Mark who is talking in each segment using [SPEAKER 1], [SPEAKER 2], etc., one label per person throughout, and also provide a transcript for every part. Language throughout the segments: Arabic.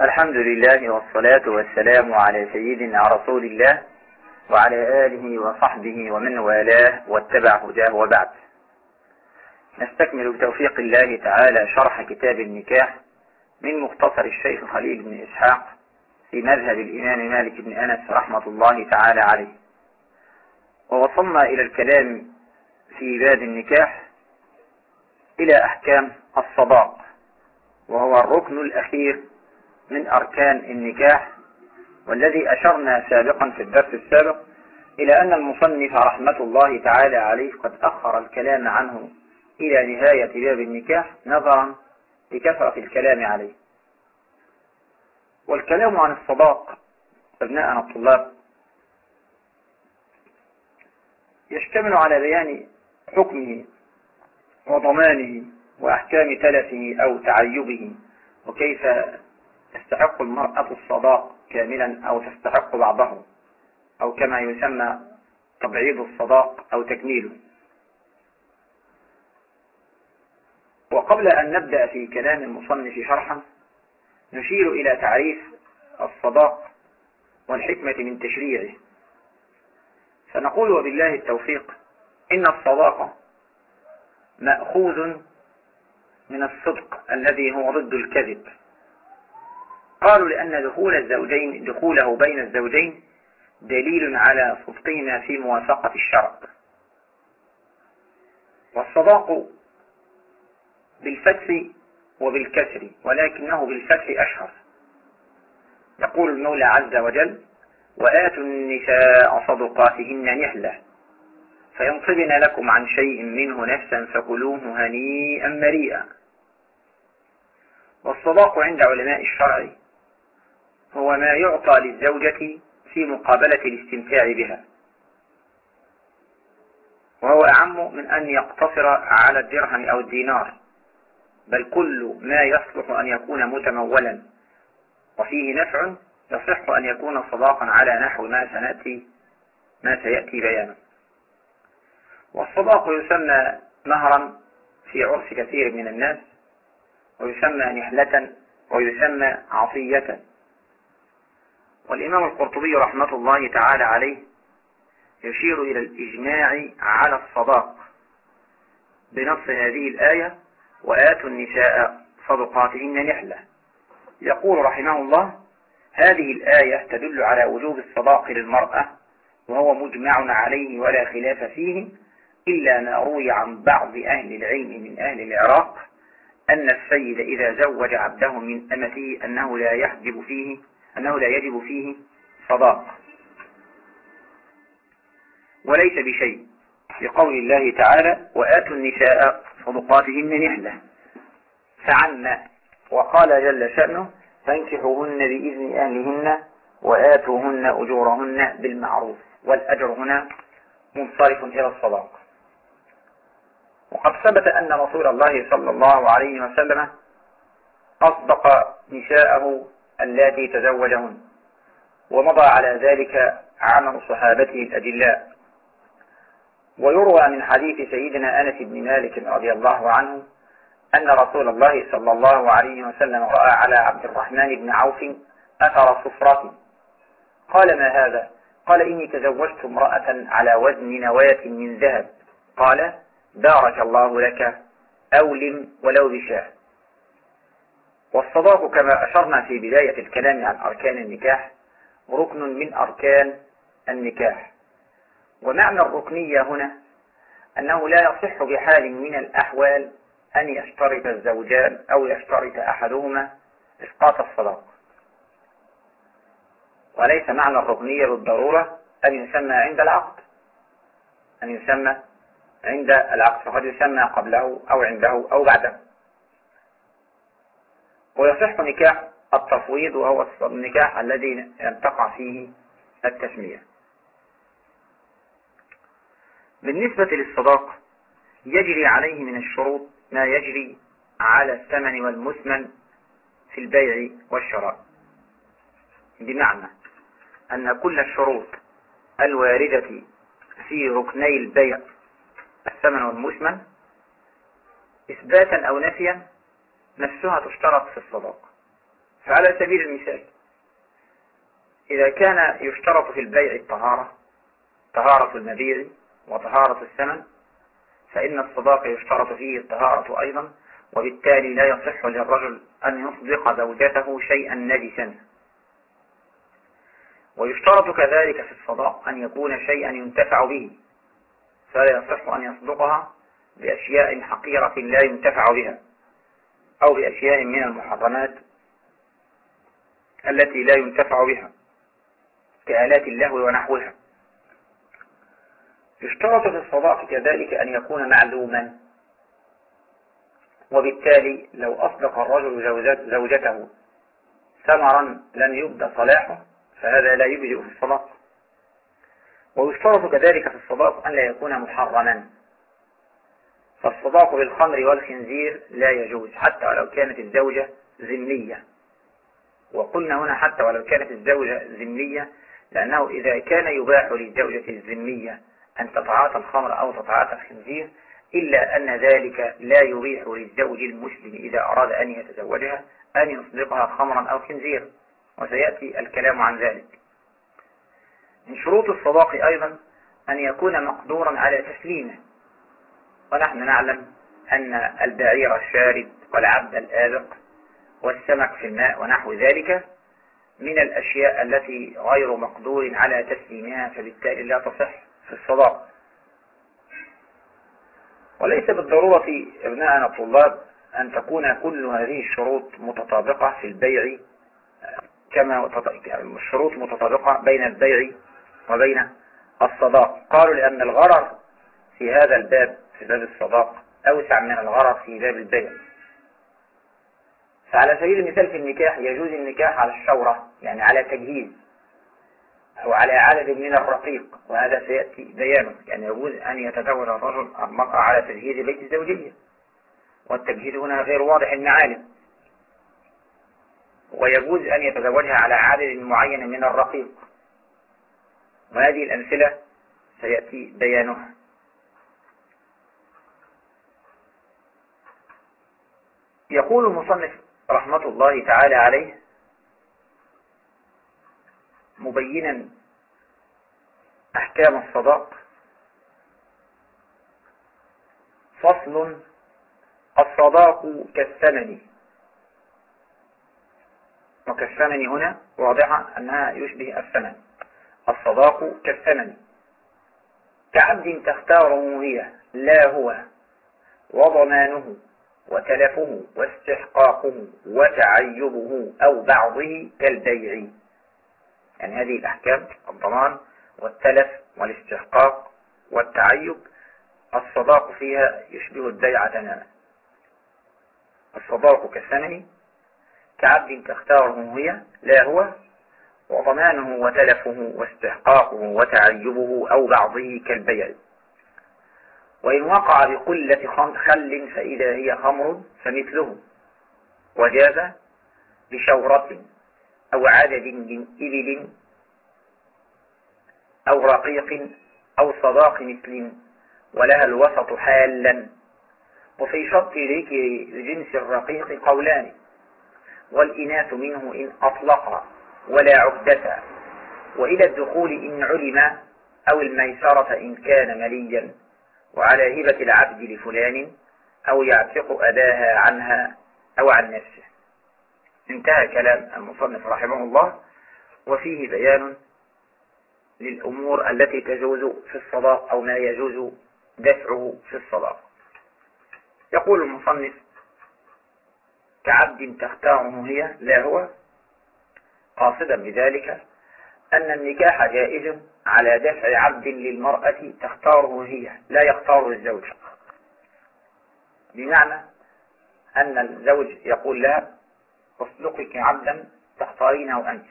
[SPEAKER 1] الحمد لله والصلاة والسلام على سيدنا رسول الله وعلى آله وصحبه ومن والاه واتبع هداه وبعد. نستكمل بتوفيق الله تعالى شرح كتاب النكاح من مختصر الشيخ خليل بن إسحاق في مذهب الإمام مالك بن أنس رحمة الله تعالى عليه. ووصلنا إلى الكلام في باب النكاح إلى أحكام الصداق وهو الركن الأخير من أركان النكاح والذي أشرنا سابقا في الدرس السابق إلى أن المصنف رحمة الله تعالى عليه قد أخر الكلام عنه إلى نهاية باب النكاح نظرا لكثرة الكلام عليه. والكلام عن الصداق أبناءنا الطلاب يشتمل على بيان حكمه وضمانه وأحكام تلفه أو تعيبه وكيف تستحق المرأة الصداق كاملا أو تستحق بعضه أو كما يسمى تبعيض الصداق أو تكميله. وقبل أن نبدأ في كلام المصنف شرحا نشير إلى تعريف الصداق والحكمة من تشريعه. فنقول وبالله التوفيق إن الصداقة مأخوذ من الصدق الذي هو ضد الكذب. قالوا لأن دخول الزوجين دخوله بين الزوجين دليل على صدقهما في موافقة الشرع. والصداق بالفتح وبالكسر ولكنه بالفتح أشهر. يقول المولى عز وجل وآتوا النساء صدقاتهن نحلة فينصبن لكم عن شيء منه نفسا فكلوه هنيئا مريئا. والصداق عند علماء الشرع هو ما يعطى للزوجة في مقابلة الاستمتاع بها. وهو أعم من أن يقتصر على الدرهم أو الدينار. بل كل ما يصلح أن يكون متمولا. وفيه نفع يصح أن يكون صداقا على نحو ما سنأتي ما سيأتي بيانه. والصداق يسمى مهرا في عرف كثير من الناس ويسمى نحلة ويسمى عطية والإمام القرطبي رحمة الله تعالى عليه يشير إلى الإجماع على الصداق بنص هذه الآية وآتوا النساء صدقاتهن نحلة يقول رحمه الله هذه الآية تدل على وجوب الصداق للمرأة وهو مجمع عليه ولا خلاف فيه إلا ما روي عن بعض أهل العلم من أهل العراق أن السيد إذا زوج عبده من أمته أنه لا يحجب فيه أنه لا يجب فيه صداق. وليس بشيء. لقول الله تعالى وآتوا النساء صدقاتهن نحلة فعنا وقال جل شأنه فانكحوهن بإذن أهلهن وآتوهن أجورهن بالمعروف. والأجر هنا منصرف إلى الصداق. وقد ثبت أن رسول الله صلى الله عليه وسلم أصدق نساءه اللاتي تزوجهن ومضى على ذلك عمل صحابته الأجلاء ويروى من حديث سيدنا أنس بن مالك رضي الله عنه أن رسول الله صلى الله عليه وسلم رأى على عبد الرحمن بن عوف أثر صفرة. قال ما هذا؟ قال إني تزوجت امرأة على وزن نواة من ذهب. قال بارك الله لك أولم ولو بشاه والصداق كما أشرنا في بداية الكلام عن أركان النكاح ركن من أركان النكاح. ومعنى الركنية هنا أنه لا يصح بحال من الأحوال أن يشترط الزوجان أو يشترط أحدهما إسقاط الصداق وليس معنى الركنية بالضرورة أن يسمى عند العقد. أن يسمى عند العقد فقد يسمى قبله أو عنده أو بعده. ويصح نكاح التفويض وهو النكاح الذي لم تقع فيه التسمية. بالنسبة للصداق يجري عليه من الشروط ما يجري على الثمن والمثمن في البيع والشراء. بمعنى أن كل الشروط الواردة في ركني البيع الثمن والمثمن إثباتا أو نفيا نفسها تشترط في الصداق فعلى سبيل المثال إذا كان يشترط في البيع الطهارة طهارة المبيع وطهارة الثمن فإن الصداق يشترط فيه الطهارة أيضا وبالتالي لا يصح للرجل أن يصدق زوجته شيئا نجسا ويشترط كذلك في الصداق أن يكون شيئا ينتفع به فلا يصح أن يصدقها بأشياء حقيرة لا ينتفع بها. أو بأشياء من المحرمات التي لا ينتفع بها كآلات اللهو ونحوها. يشترط في الصداق كذلك أن يكون معلوما. وبالتالي لو أصدق الرجل زوجته ثمرا لم يبدأ صلاحه فهذا لا يبدأ في الصداق. ويشترط كذلك في الصداق أن لا يكون محرما. فالصداق بالخمر والخنزير لا يجوز حتى ولو كانت الزوجة ذمية. وقلنا هنا حتى ولو كانت الزوجة ذمية لأنه إذا كان يباح للزوجة الذمية أن تتعاطى الخمر أو تتعاطى الخنزير إلا أن ذلك لا يبيح للزوج المسلم إذا أراد أن يتزوجها أن يصدقها خمرا أو خنزير. وسيأتي الكلام عن ذلك. من شروط الصداق أيضا أن يكون مقدورا على تسليمه. ونحن نعلم أن البعير الشارد والعبد الآبق والسمك في الماء ونحو ذلك من الأشياء التي غير مقدور على تسليمها فبالتالي لا تصح في الصداق. وليس بالضرورة أبناءنا الطلاب أن تكون كل هذه الشروط متطابقة في البيع كما الشروط متطابقة بين البيع وبين الصداق. قالوا لأن الغرر في هذا الباب في باب الصداق أوسع من الغرر في باب البيع. فعلى سبيل المثال في النكاح يجوز النكاح على الشورة يعني على تجهيز أو على عدد من الرقيق وهذا سيأتي بيانه يعني يجوز أن يتزوج الرجل المرأة على تجهيز بيت الزوجية والتجهيز هنا غير واضح المعالم ويجوز أن يتزوجها على عدد معين من الرقيق. وهذه الأمثلة سيأتي بيانها. يقول المصنف رحمة الله تعالى عليه مبينا أحكام الصداق فصل الصداق كالثمن. وكالثمن هنا واضحة أنها يشبه الثمن. الصداق كالثمن. كعبد تختاره هي لا هو وضمانه. وتلفه واستحقاقه وتعيبه أو بعضه كالبيع. يعني هذه الأحكام الضمان والتلف والاستحقاق والتعيب الصداق فيها يشبه البيع تماما. الصداق كالثمن كعبد تختاره هي لا هو وضمانه وتلفه واستحقاقه وتعيبه أو بعضه كالبيع. وإن وقع بقلة خل فإذا هي خمر فمثله وجاز بشورة أو عدد من إبل أو رقيق أو صداق مثل ولها الوسط حالا. وفي شرط ذكر الجنس الرقيق قولان. والإناث منه إن أطلق ولا عهدة وإلى الدخول إن علم أو الميسرة إن كان مليا. وعلى هبة العبد لفلان أو يعتق أداها عنها أو عن نفسه. انتهى كلام المصنف رحمه الله وفيه بيان للأمور التي تجوز في الصداق أو ما يجوز دفعه في الصداق. يقول المصنف كعبد تختاره هي لا هو. قاصدا بذلك أن النكاح جائز على دفع عبد للمرأة تختاره هي لا يختاره الزوج. بمعنى أن الزوج يقول لها اصدقك عبدا تختارينه أنت.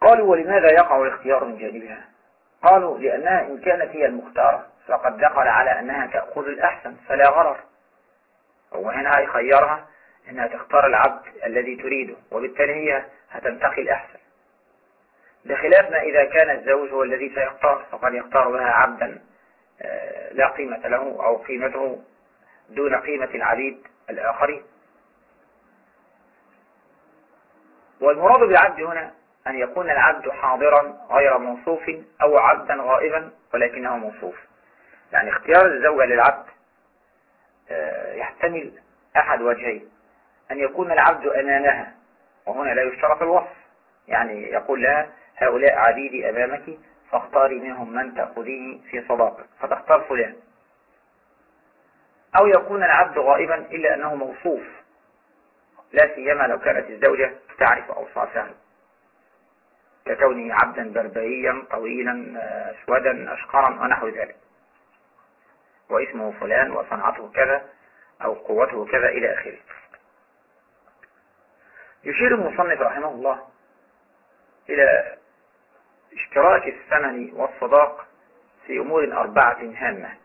[SPEAKER 1] قالوا ولماذا يقع الاختيار من جانبها قالوا لأنها إن كانت هي المختارة فقد دخل على أنها تأخذ الأحسن فلا غرر. وهنا يخيرها أنها تختار العبد الذي تريده وبالتالي هي هتنتقي الأحسن. بخلاف ما إذا كان الزوج هو الذي سيختار فقد يختار لها عبدا آه، لا قيمة له أو قيمته دون قيمة العبيد الآخرين. والمراد بالعبد هنا أن يكون العبد حاضرا غير موصوف أو عبدا غائبا ولكنه موصوف. يعني اختيار الزوجة للعبد آه، يحتمل أحد وجهين. أن يكون العبد أمامها وهنا لا يشترط الوصف. يعني يقول لها هؤلاء عبيدي أمامك فاختاري منهم من تأخذيه في صداقك. فتختار فلان. أو يكون العبد غائبا إلا أنه موصوف. لا سيما لو كانت الزوجة تعرف أوصافه. ككونه عبدا بربريا طويلا أسودا اشقرا ونحو ذلك. واسمه فلان وصنعته كذا أو قوته كذا إلى آخره. يشير المصنف رحمه الله إلى اشتراك الثمن والصداق في أمور أربعة هامة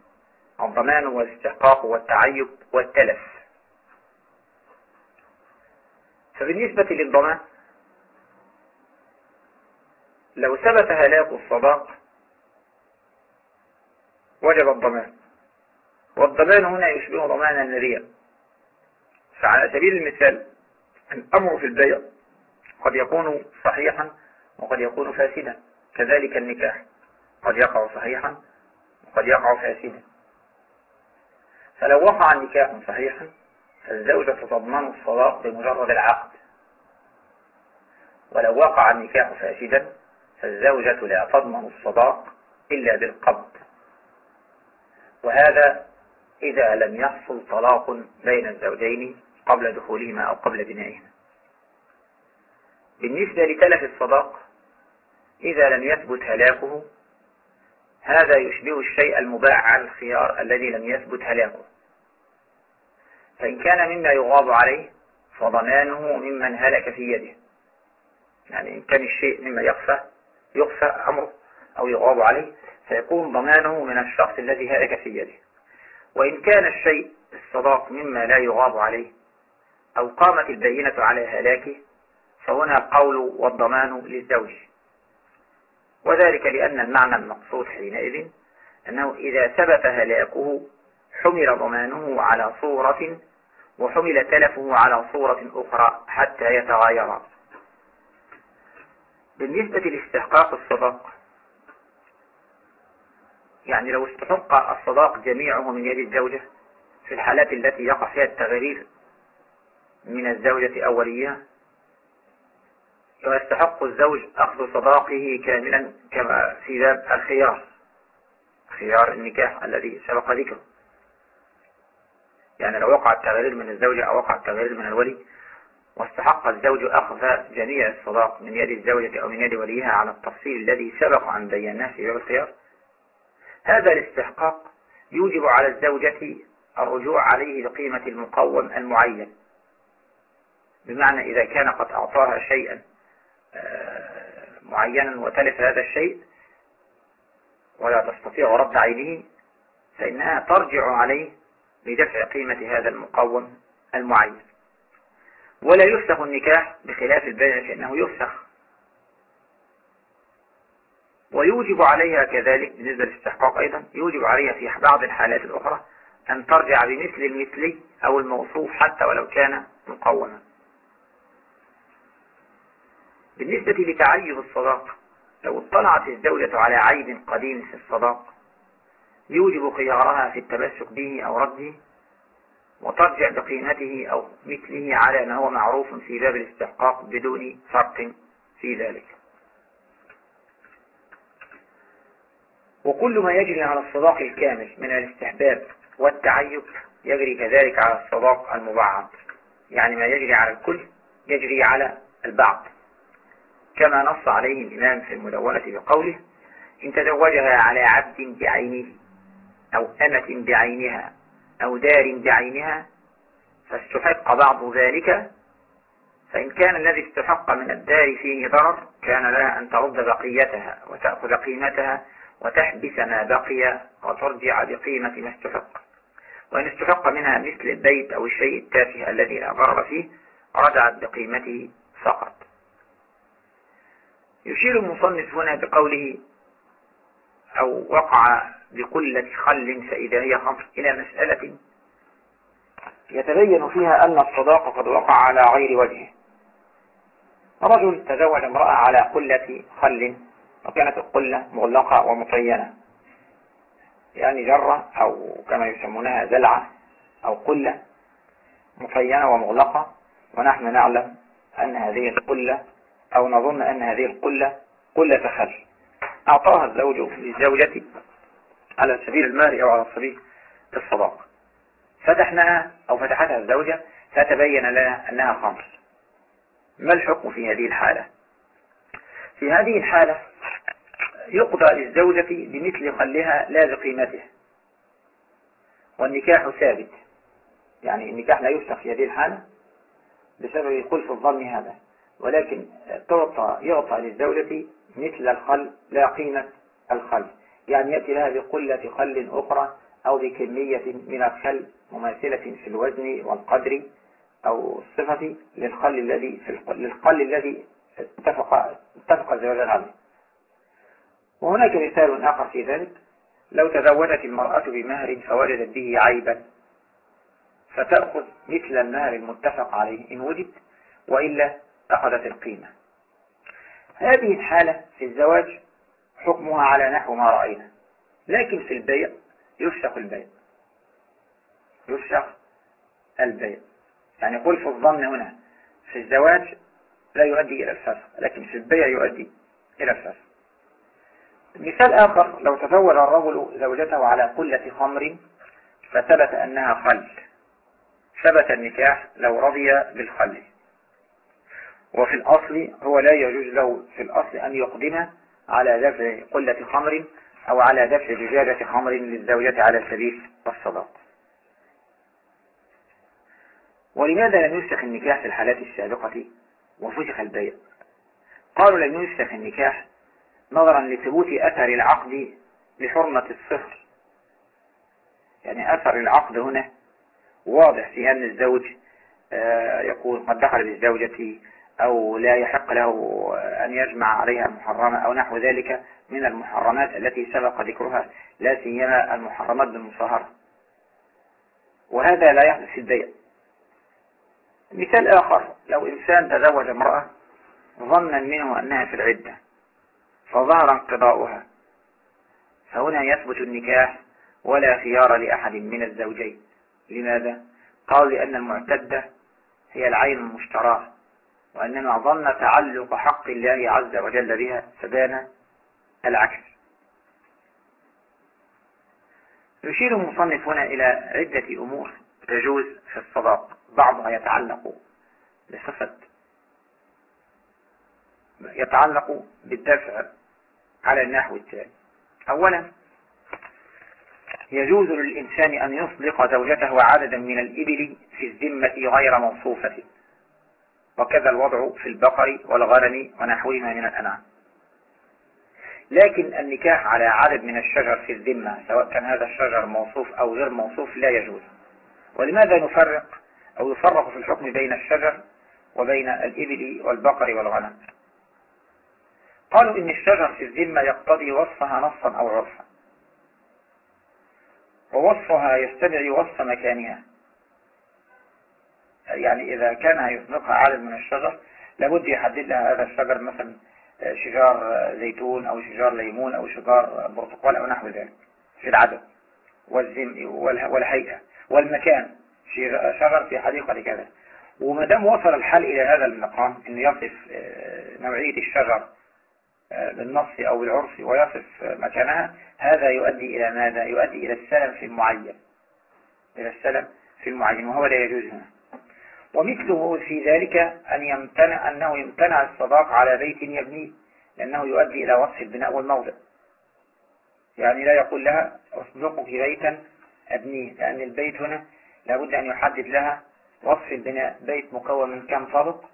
[SPEAKER 1] الضمان والاستحقاق والتعيب والتلف. فبالنسبة للضمان لو ثبت هلاك الصداق وجب الضمان. والضمان هنا يشبه ضمان النبيع فعلى سبيل المثال الأمر في البيع قد يكون صحيحا وقد يكون فاسدا. كذلك النكاح. قد يقع صحيحا وقد يقع فاسدا. فلو وقع النكاح صحيحا فالزوجة تضمن الصداق بمجرد العقد. ولو وقع النكاح فاسدا فالزوجة لا تضمن الصداق إلا بالقبض. وهذا إذا لم يحصل طلاق بين الزوجين قبل دخولهما أو قبل بنائهما. بالنسبة لتلف الصداق إذا لم يثبت هلاكه هذا يشبه الشيء المباع على الخيار الذي لم يثبت هلاكه. فإن كان مما يغاض عليه فضمانه ممن هلك في يده. يعني إن كان الشيء مما يخفى يخفى أمره أو يغاب عليه فيكون ضمانه من الشخص الذي هلك في يده. وإن كان الشيء الصداق مما لا يغاب عليه أو قامت البينة على هلاكه فهنا القول والضمان للزوج. وذلك لأن المعنى المقصود حينئذ أنه إذا ثبت هلاكه حمل ضمانه على صورة وحمل تلفه على صورة أخرى حتى يتغايرا بالنسبة لاستحقاق الصداق يعني لو استحق الصداق جميعه من يد الزوجة في الحالات التي يقع فيها التغرير من الزوجة أولية ويستحق الزوج أخذ صداقه كاملا كما في باب الخيار. خيار النكاح الذي سبق ذكره. يعني لو وقع التغرير من الزوجة أو وقع التغرير من الولي واستحق الزوج أخذ جميع الصداق من يد الزوجة أو من يد وليها على التفصيل الذي سبق أن بيناه في باب الخيار. هذا الاستحقاق يوجب على الزوجة الرجوع عليه بقيمة المقوم المعين. بمعنى إذا كان قد أعطاها شيئا معينا وتلف هذا الشيء ولا تستطيع رد عينه فإنها ترجع عليه بدفع قيمة هذا المقوم المعين. ولا يفسخ النكاح بخلاف البيع فإنه يفسخ. ويوجب عليها كذلك بالنسبة للاستحقاق أيضا يوجب عليها في بعض الحالات الأخرى أن ترجع بمثل المثلي أو الموصوف حتى ولو كان مقوما. بالنسبة لتعيب الصداق لو اطلعت الزوجة على عيب قديم في الصداق يوجب خيارها في التمسك به أو رده وترجع بقيمته أو مثله على ما هو معروف في باب الاستحقاق بدون فرق في ذلك. وكل ما يجري على الصداق الكامل من الاستحباب والتعيب يجري كذلك على الصداق المبعض يعني ما يجري على الكل يجري على البعض. كما نص عليه الإمام في المدونة بقوله إن تزوجها على عبد بعينه أو أمة بعينها أو دار بعينها فاستحق بعض ذلك. فإن كان الذي استحق من الدار فيه ضرر كان لها أن ترد بقيتها وتأخذ قيمتها وتحبس ما بقي وترجع بقيمة ما استحق. وإن استحق منها مثل البيت أو الشيء التافه الذي لا ضرر فيه رجعت بقيمته فقط. يشير المصنف هنا بقوله أو وقع بقلة خل فإذا هي خمر إلى مسألة يتبين فيها أن الصداق قد وقع على غير وجهه. رجل تزوج امرأة على قلة خل وكانت القلة مغلقة ومطينة. يعني جرة أو كما يسمونها زلعة أو قلة مطينة ومغلقة. ونحن نعلم أن هذه القلة أو نظن أن هذه القلة قلة خل أعطاها الزوج للزوجة على سبيل المال أو على سبيل الصداق. فتحناها أو فتحتها الزوجة فتبين لنا أنها خمر. ما الحكم في هذه الحالة؟ في هذه الحالة يقضى للزوجة بمثل قلها لا بقيمته. والنكاح ثابت. يعني النكاح لا يفسخ في هذه الحالة بسبب خلف الظن هذا. ولكن تعطى يعطى للزوجة مثل الخل لا قيمة الخل. يعني يأتي لها بقلة خل أخرى أو بكمية من الخل مماثلة في الوزن والقدر أو الصفة للخل الذي في للخل الذي اتفق اتفق الزوجان عليه وهناك مثال آخر في ذلك. لو تزوجت المرأة بمهر فوجدت به عيبا فتأخذ مثل المهر المتفق عليه. إن وجد وإلا أخذت القيمة. هذه الحالة في الزواج حكمها على نحو ما رأينا. لكن في البيع يفسخ البيع. يفسخ البيع. يعني قل في الظن هنا في الزواج لا يؤدي إلى الفسخ لكن في البيع يؤدي إلى الفسخ. مثال آخر لو تزوج الرجل زوجته على قلة خمر فثبت أنها خل. ثبت النكاح لو رضي بالخل. وفي الأصل هو لا يجوز له في الأصل أن يقدم على دفع قلة خمر أو على دفع زجاجة خمر للزوجة على سبيل الصداق ولماذا لم يفسخ النكاح في الحالات السابقة وفسخ البيع؟ قالوا لم يفسخ النكاح نظرا لثبوت أثر العقد لحرمة الصفر. يعني أثر العقد هنا واضح في أن الزوج آه، يقول قد دخل بالزوجة أو لا يحق له أن يجمع عليها محرمة أو نحو ذلك من المحرمات التي سبق ذكرها لا سيما المحرمات بالمصاهرة. وهذا لا يحدث في البيع. مثال آخر لو إنسان تزوج امرأة ظنا منه أنها في العدة فظهر انقضاؤها فهنا يثبت النكاح ولا خيار لأحد من الزوجين. لماذا؟ قال لأن المعتدة هي العين المشتراه. وأنما ظن تعلق حق الله عز وجل بها فبان العكس. يشير المصنف هنا إلى عدة أمور تجوز في الصداق. بعضها يتعلق بصفة يتعلق بالدفع على النحو التالي. أولا يجوز للإنسان أن يصدق زوجته عددا من الإبل في الذمة غير موصوفة وكذا الوضع في البقر والغنم ونحوهما من الأنعام. لكن النكاح على عدد من الشجر في الذمة سواء كان هذا الشجر موصوف أو غير موصوف لا يجوز. ولماذا نفرق أو يفرق في الحكم بين الشجر وبين الإبل والبقر والغنم؟ قالوا إن الشجر في الذمة يقتضي وصفها نصا أو عرفا ووصفها يستدعي وصف مكانها. يعني إذا كان يطلقها عدد من الشجر لابد يحدد لها هذا الشجر مثلا شجار زيتون أو شجار ليمون أو شجار برتقال أو نحو ذلك في العدد والزم والهيئة والمكان. شجر في حديقة كذا وما دام وصل الحال إلى هذا المقام أنه يصف آه، نوعية الشجر آه، بالنص أو بالعرف ويصف مكانها هذا يؤدي إلى ماذا؟ يؤدي إلى السلم في المعين. إلى السلم في المعين وهو لا يجوز هنا. ومثله في ذلك أن يمتنع أنه يمتنع الصداق على بيت يبنيه لأنه يؤدي إلى وصف البناء والموضع. يعني لا يقول لها أصدقك بيتا أبنيه لأن البيت هنا لابد أن يحدد لها وصف البناء. بيت مكون من كم طابق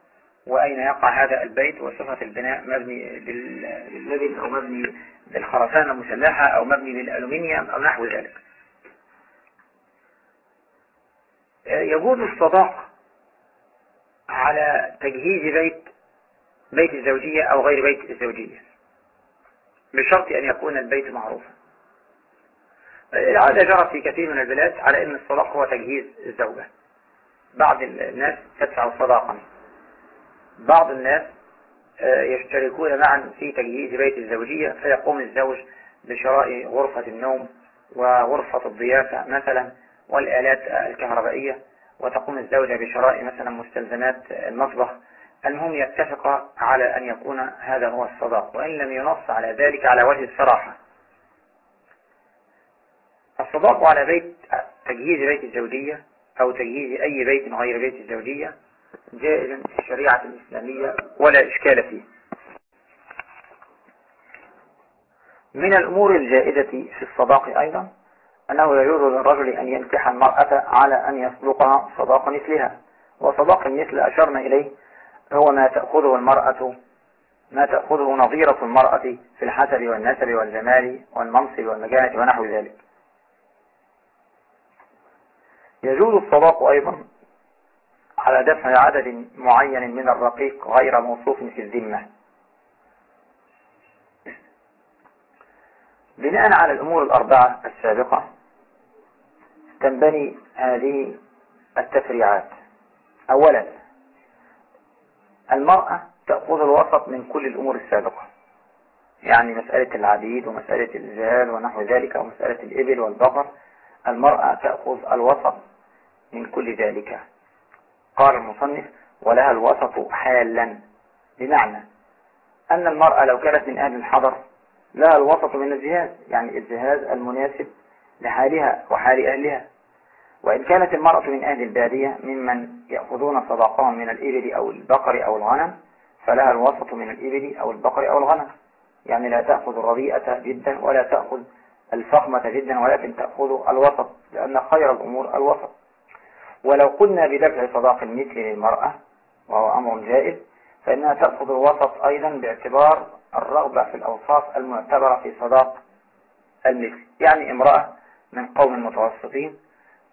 [SPEAKER 1] وأين يقع هذا البيت؟ وصفة البناء مبني لللبن أو مبني بالخرسانة المسلحة أو مبني بالألومنيوم أو نحو ذلك. يجوز الصداق على تجهيز بيت بيت الزوجية أو غير بيت الزوجية. بشرط أن يكون البيت معروفا. العادة جرت في كثير من البلاد على أن الصداق هو تجهيز الزوجة. بعض الناس تدفع صداقا. بعض الناس آه، يشتركون معا في تجهيز بيت الزوجية. فيقوم الزوج بشراء غرفة النوم وغرفة الضيافة مثلا والآلات الكهربائية. وتقوم الزوجة بشراء مثلا مستلزمات المطبخ المهم يتفق على أن يكون هذا هو الصداق وإن لم ينص على ذلك على وجه الصراحة. الصداق على بيت تجهيز بيت الزوجية أو تجهيز أي بيت غير بيت الزوجية جائز في الشريعة الإسلامية ولا إشكال فيه. من الأمور الجائزة في الصداق أيضا أنه يجوز للرجل أن ينكح المرأة على أن يصدقها صداق مثلها. وصداق المثل أشرنا إليه هو ما تأخذه المرأة ما تأخذه نظيرة المرأة في الحسب والنسب والجمال والمنصب والمجانة ونحو ذلك. يجوز الصداق أيضا على دفع عدد معين من الرقيق غير موصوف في الذمة. بناء على الأمور الأربعة السابقة تنبني هذه التفريعات؟ أولا المرأة تأخذ الوسط من كل الأمور السابقة يعني مسألة العبيد ومسألة الجهال ونحو ذلك ومسألة الإبل والبقر. المرأة تأخذ الوسط من كل ذلك. قال المصنف ولها الوسط حالا. بمعنى أن المرأة لو كانت من أهل الحضر لها الوسط من الجهاز يعني الجهاز المناسب لحالها وحال أهلها. وإن كانت المرأة من أهل البادية ممن يأخذون صداقهم من الإبل أو البقر أو الغنم فلها الوسط من الإبل أو البقر أو الغنم. يعني لا تأخذ الرضيئة جدا ولا تأخذ الفخمة جدا ولكن تأخذ الوسط لأن خير الأمور الوسط. ولو قلنا بدفع صداق المثل للمرأة وهو أمر جائز فإنها تأخذ الوسط أيضا باعتبار الرغبة في الأوصاف المعتبرة في صداق المثل. يعني امرأة من قوم متوسطين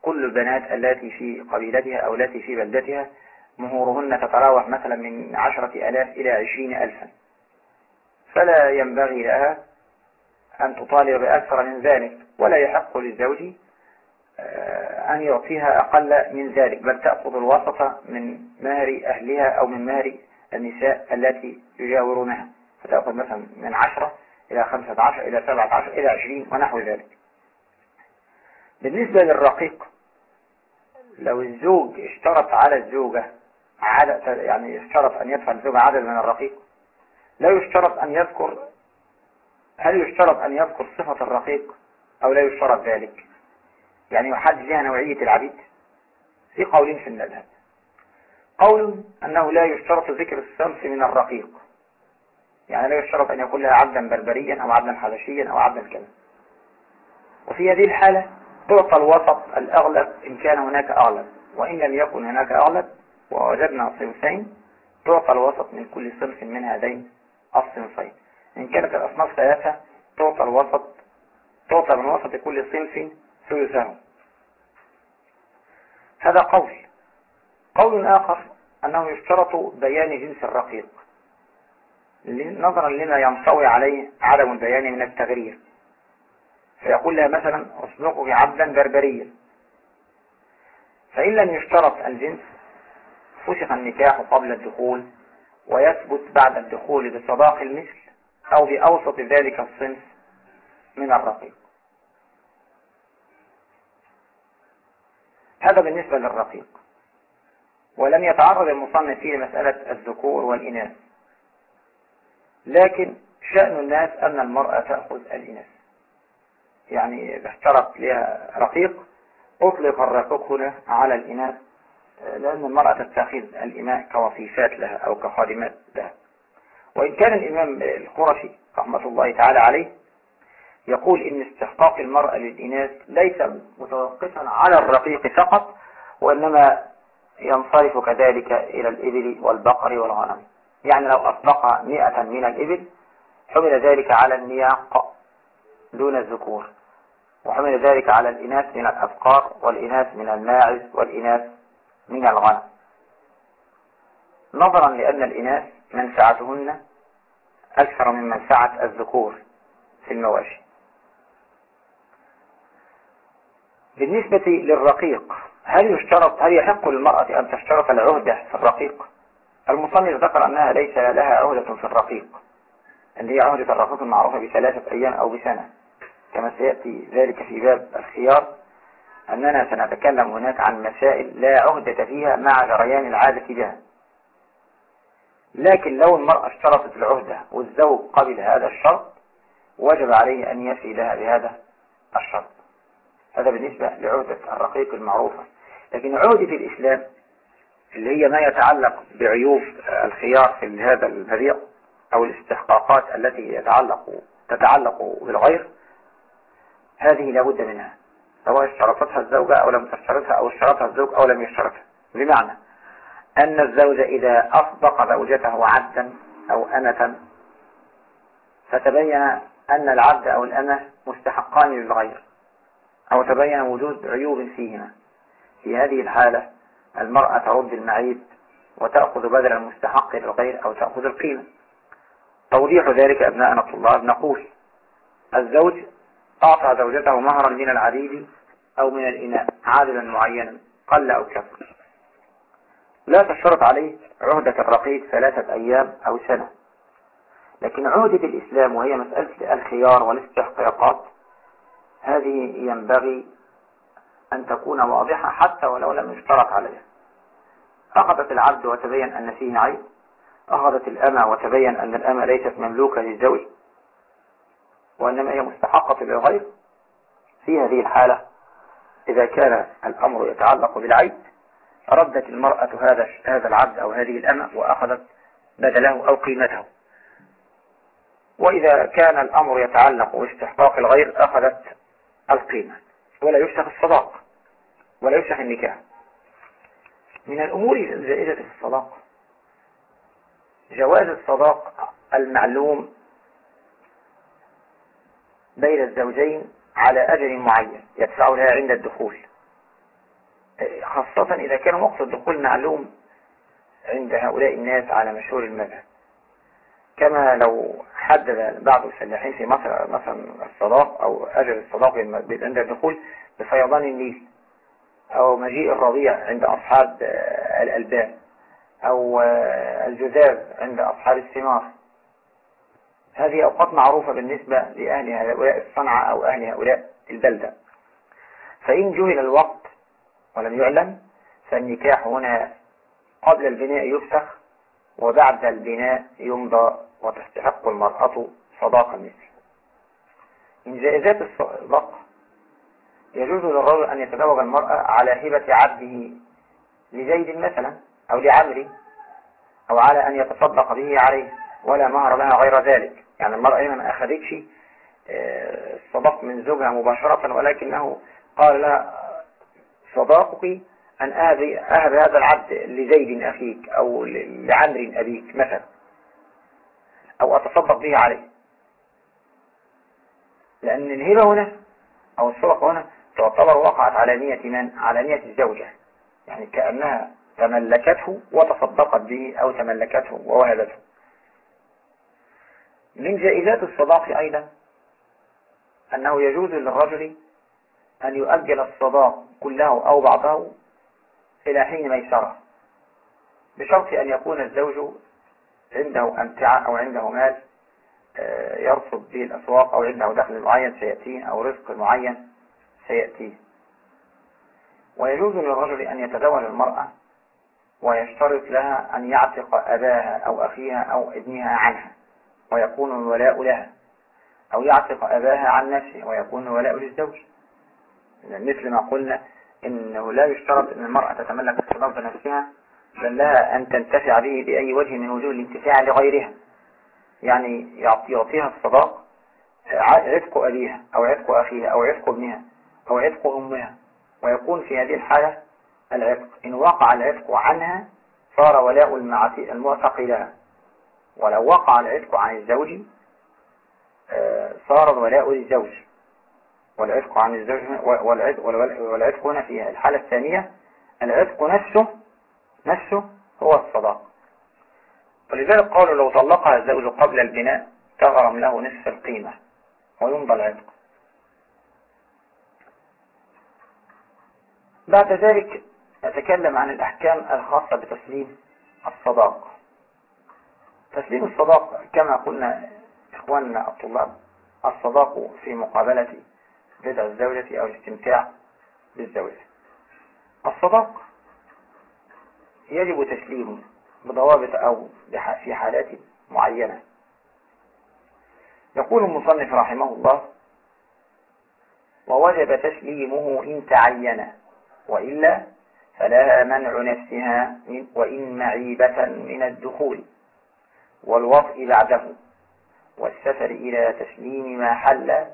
[SPEAKER 1] كل البنات التي في قبيلتها أو التي في بلدتها مهورهن تتراوح مثلا من عشرة ألاف إلى عشرين ألفا. فلا ينبغي لها أن تطالب بأكثر من ذلك ولا يحق للزوج آه، أن يعطيها أقل من ذلك بل تأخذ الوسط من مهر أهلها أو من مهر النساء التي يجاورونها. فتأخذ مثلا من عشرة إلى خمسة عشر إلى سبعة عشر إلى عشرين ونحو ذلك. بالنسبة للرقيق لو الزوج اشترط على الزوجة عدد يعني اشترط أن يدفع الزوجة عدد من الرقيق لا يشترط أن يذكر هل يشترط أن يذكر صفة الرقيق أو لا يشترط ذلك؟ يعني يحدد لها نوعية العبيد. في قولين في المذهب. قول أنه لا يشترط ذكر الصنف من الرقيق. يعني لا يشترط أن يكون لها عبدا بربريا أو عبدا حبشيا أو عبدا كذا. وفي هذه الحالة تعطى الوسط الأغلب إن كان هناك أغلب وإن لم يكن هناك أغلب ووجدنا صنفين تعطى الوسط من كل صنف من هذين الصنفين. إن كانت الأصناف ثلاثة تعطى الوسط تعطى من وسط كل صنف ثلثه. هذا قول. قول آخر أنه يشترط بيان جنس الرقيق. نظرا لما ينطوي عليه عدم البيان من التغرير. فيقول لها مثلا أصدقك عبدا بربريا. فإن لم يشترط الجنس فسخ النكاح قبل الدخول ويثبت بعد الدخول بصداق المثل أو بأوسط ذلك الصنف من الرقيق. هذا بالنسبة للرقيق. ولم يتعرض المصنف فيه مسألة الذكور والإناث. لكن شأن الناس أن المرأة تأخذ الإناث. يعني اشترط لها رقيق أطلق الرقيق هنا على الإناث لأن المرأة تتخذ الإماء كوصيفات لها أو كخادمات لها. وإن كان الإمام القرشي رحمة الله تعالى عليه يقول إن استحقاق المرأة للإناث ليس متوقفا على الرقيق فقط وإنما ينصرف كذلك إلى الإبل والبقر والغنم. يعني لو أطلق مئة من الإبل حمل ذلك على النياق دون الذكور. وحمل ذلك على الإناث من الأبقار والإناث من الماعز والإناث من الغنم. نظرا لأن الإناث منفعتهن أكثر من منفعة الذكور في المواشي. بالنسبة للرقيق هل يشترط هل يحق للمرأة أن تشترط العهدة في الرقيق؟ المصنف ذكر أنها ليس لها عهدة في الرقيق أن هي عهدة الرقيق المعروفة بثلاثة أيام أو بسنة. كما سيأتي ذلك في باب الخيار أننا سنتكلم هناك عن مسائل لا عهدة فيها مع جريان العادة بها. لكن لو المرأة اشترطت العهدة والزوج قبل هذا الشرط وجب عليه أن يفي لها بهذا الشرط. هذا بالنسبة لعهدة الرقيق المعروفة. لكن عهدة الإسلام اللي هي ما يتعلق بعيوب الخيار في هذا البريق أو الاستحقاقات التي يتعلق تتعلق بالغير هذه لابد منها سواء اشترطتها الزوجة أو لم تشترطها أو اشترطها الزوج أو لم يشترطها. بمعنى أن الزوج إذا أصدق زوجته عبدا أو أمة فتبين أن العبد أو الأمة مستحقان للغير أو تبين وجود عيوب فيهما. في هذه الحالة المرأة ترد المعيب وتأخذ بدل المستحق للغير أو تأخذ القيمة. توضيح ذلك أبناءنا الطلاب. نقول الزوج أعطى زوجته مهرا من العديد أو من الإناء عادلا معينا قل أو كثر لا تشترط عليه عهدة الرقيق ثلاثة أيام أو سنة. لكن عهدة الإسلام وهي مسألة الخيار والاستحقاقات هذه ينبغي أن تكون واضحة حتى ولو لم يشترط عليها أخذت العبد وتبين أن فيه عيب أخذت الأمة وتبين أن الأمة ليست مملوكة للزوج. وإنما هي مستحقة للغير في هذه الحالة. إذا كان الأمر يتعلق بالعيب ردت المرأة هذا هذا العبد أو هذه الأمة وأخذت بدله أو قيمته. وإذا كان الأمر يتعلق باستحقاق الغير أخذت القيمة. ولا يفسخ الصداق. ولا يفسخ النكاح. من الأمور الجائزة في الصداق. جواز الصداق المعلوم بين الزوجين على أجل معين يدفع لها عند الدخول. خاصة إذا كان وقت الدخول معلوم عند هؤلاء الناس على مشهور المذهب. كما لو حدد بعض الفلاحين في مصر مثلا الصداق أو أجل الصداق عند الدخول بفيضان النيل أو مجيء الرضيع عند أصحاب الألبان أو الجذاذ عند أصحاب الثمار. هذه أوقات معروفة بالنسبة لأهل هؤلاء الصنعة أو أهل هؤلاء البلدة. فإن جهل الوقت ولم يعلم فالنكاح هنا قبل البناء يفسخ وبعد البناء يمضى وتستحق المرأة صداق المثل. من جائزات الصداق يجوز للرجل أن يتزوج المرأة على هبة عبده لزيد مثلا أو لعمري أو على أن يتصدق به عليه ولا مهر لها غير ذلك. يعني المرأة ما أخذتش آه، الصداق من زوجها مباشرة ولكنه قال لها صداقك أن أهب هذا العبد لزيد أخيك أو لعمر أبيك مثلا أو أتصدق به عليه. لأن الهبة هنا أو الصدقة هنا تعتبر وقعت على نية من؟ على نية الزوجة. يعني كأنها تملكته وتصدقت به أو تملكته ووهبته. من جائزات الصداق أيضا؟ أنه يجوز للرجل أن يؤجل الصداق كله أو بعضه إلى حين ميسرة بشرط أن يكون الزوج عنده أمتعة أو عنده مال آه، يرصد به الأسواق أو عنده دخل معين سيأتيه أو رزق معين سيأتيه. ويجوز للرجل أن يتزوج المرأة ويشترط لها أن يعتق أباها أو أخيها أو ابنها عنها. ويكون الولاء لها أو يعتق أباها عن نفسه ويكون الولاء للزوج. مثل ما قلنا إنه لا يشترط أن المرأة تتملك الصداق بنفسها بل لها أن تنتفع به بأي وجه من وجوه الانتفاع لغيرها. يعني يعطيها الصداق عتق أبيها أو عتق أخيها أو عتق ابنها أو عتق أمها. ويكون في هذه الحالة العتق. إن وقع العتق عنها صار ولاء المعتق لها. ولو وقع العتق عن الزوج آه، صار الولاء للزوج. والعتق عن الزوج والعتق, هنا في الحالة الثانية العتق نفسه نفسه هو الصداق. ولذلك قالوا لو طلقها الزوج قبل البناء تغرم له نصف القيمة ويمضى العتق. بعد ذلك نتكلم عن الأحكام الخاصة بتسليم الصداق. تسليم الصداق كما قلنا إخواننا الطلاب الصداق في مقابلة بدع الزوجة أو الاستمتاع بالزوجة الصداق يجب تسليمه بضوابط أو في حالات معينة. يقول المصنف رحمه الله ووجب تسليمه إن تعين وإلا فلها منع نفسها وإن معيبة من الدخول. والوطء بعده والسفر إلى تسليم ما حل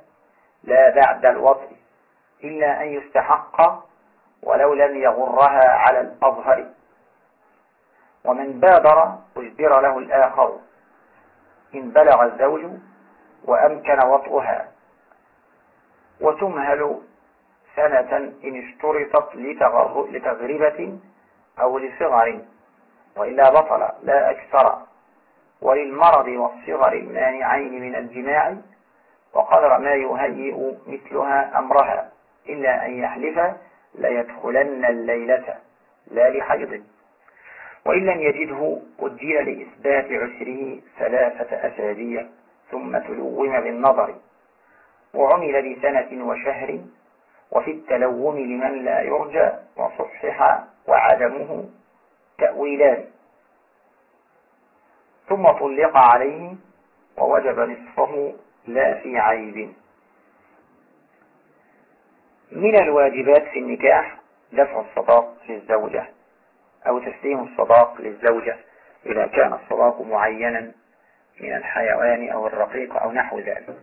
[SPEAKER 1] لا بعد الوطء إلا أن يستحق ولو لم يغرها على الأظهر. ومن بادر أجبر له الآخر. إن بلغ الزوج وأمكن وطئها. وتمهل سنة إن اشترطت لتغربة أو لصغر. وإلا بطل لا أكثر. وللمرض والصغر المانعين من الجماع وقدر ما يهيئ مثلها أمرها إلا أن يحلف ليدخلن الليلة. لا لحيض. وإن لم يجده أجل لإثبات عسره ثلاثة أسابيع ثم تلوم بالنظر. وعمل بسنة وشهر وفي التلوم لمن لا يرجى وصحح وعدمه تأويلان. ثم طلق عليه ووجب نصفه لا في عيب. من الواجبات في النكاح دفع الصداق للزوجة أو تسليم الصداق للزوجة إذا كان الصداق معينا من الحيوان أو الرقيق أو نحو ذلك.